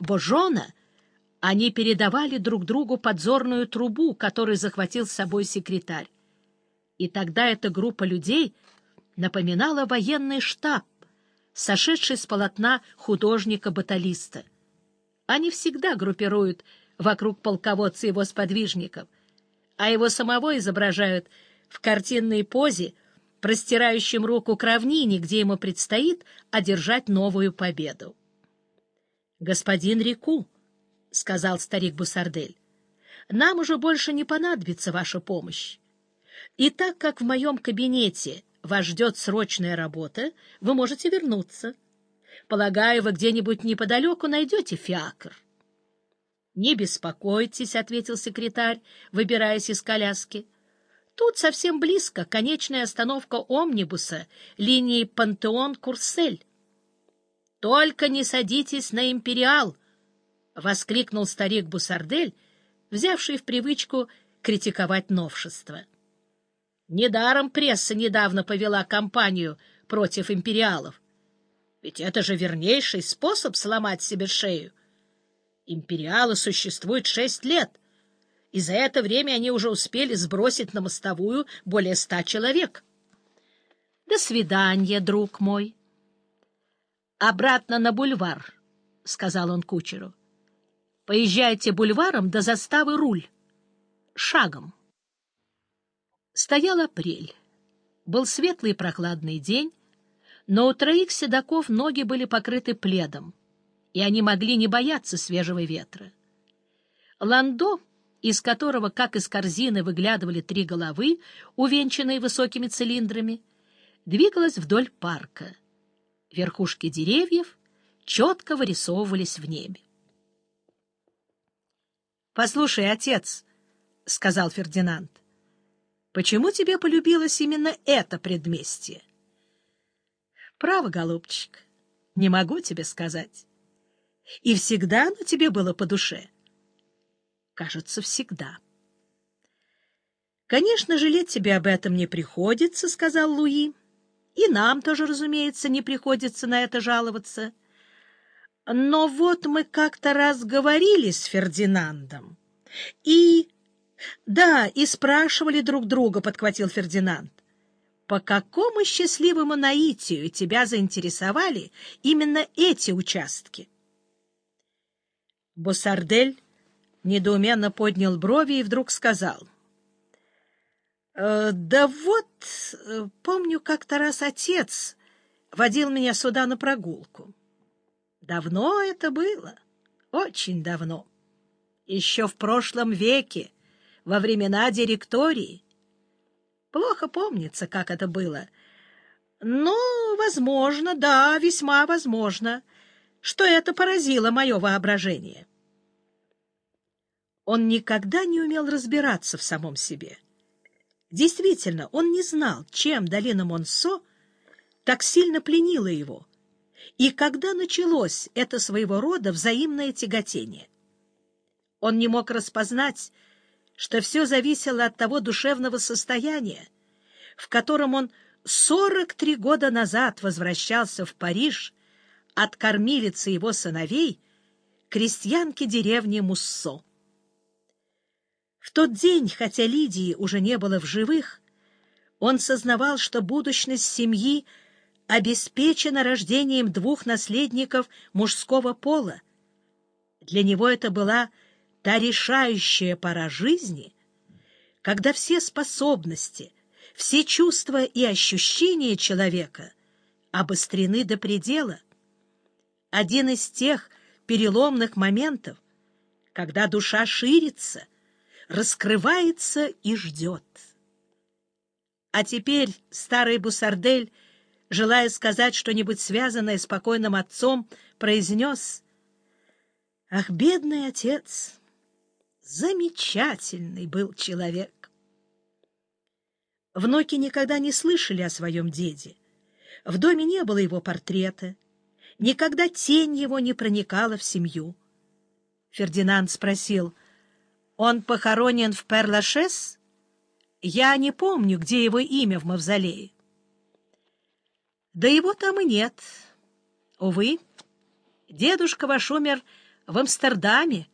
Божона они передавали друг другу подзорную трубу, которую захватил с собой секретарь. И тогда эта группа людей напоминала военный штаб, сошедший с полотна художника-баталиста. Они всегда группируют вокруг полководца его сподвижников, а его самого изображают в картинной позе, простирающим руку к равнине, где ему предстоит одержать новую победу. «Господин Реку», — сказал старик Бусардель, — «нам уже больше не понадобится ваша помощь. И так как в моем кабинете вас ждет срочная работа, вы можете вернуться. Полагаю, вы где-нибудь неподалеку найдете фиакр». «Не беспокойтесь», — ответил секретарь, выбираясь из коляски. «Тут совсем близко конечная остановка омнибуса линии Пантеон-Курсель». «Только не садитесь на «Империал», — воскликнул старик Бусардель, взявший в привычку критиковать новшества. Недаром пресса недавно повела кампанию против империалов. Ведь это же вернейший способ сломать себе шею. Империалы существуют шесть лет, и за это время они уже успели сбросить на мостовую более ста человек. — До свидания, друг мой. — Обратно на бульвар, — сказал он кучеру. — Поезжайте бульваром до заставы руль. Шагом. Стоял апрель. Был светлый и прохладный день, но у троих седаков ноги были покрыты пледом и они могли не бояться свежего ветра. Ландо, из которого, как из корзины, выглядывали три головы, увенчанные высокими цилиндрами, двигалась вдоль парка. Верхушки деревьев четко вырисовывались в небе. — Послушай, отец, — сказал Фердинанд, — почему тебе полюбилось именно это предместье? — Право, голубчик, не могу тебе сказать. И всегда оно тебе было по душе? Кажется, всегда. Конечно, жалеть тебе об этом не приходится, — сказал Луи. И нам тоже, разумеется, не приходится на это жаловаться. Но вот мы как-то раз говорили с Фердинандом. И... Да, и спрашивали друг друга, — подхватил Фердинанд. По какому счастливому наитию тебя заинтересовали именно эти участки? Босардель недоуменно поднял брови и вдруг сказал. «Э, «Да вот, э, помню, как-то раз отец водил меня сюда на прогулку. Давно это было, очень давно, еще в прошлом веке, во времена директории. Плохо помнится, как это было, но, возможно, да, весьма возможно» что это поразило мое воображение. Он никогда не умел разбираться в самом себе. Действительно, он не знал, чем долина Монсо так сильно пленила его, и когда началось это своего рода взаимное тяготение. Он не мог распознать, что все зависело от того душевного состояния, в котором он 43 года назад возвращался в Париж от кормилицы его сыновей, крестьянки деревни Муссо. В тот день, хотя Лидии уже не было в живых, он сознавал, что будущность семьи обеспечена рождением двух наследников мужского пола. Для него это была та решающая пора жизни, когда все способности, все чувства и ощущения человека обострены до предела — один из тех переломных моментов, когда душа ширится, раскрывается и ждет. А теперь старый Бусардель, желая сказать что-нибудь связанное с покойным отцом, произнес «Ах, бедный отец! Замечательный был человек!» Внуки никогда не слышали о своем деде. В доме не было его портрета, Никогда тень его не проникала в семью. Фердинанд спросил, «Он похоронен в Перлашес? Я не помню, где его имя в мавзолее». «Да его там и нет. Увы, дедушка ваш умер в Амстердаме,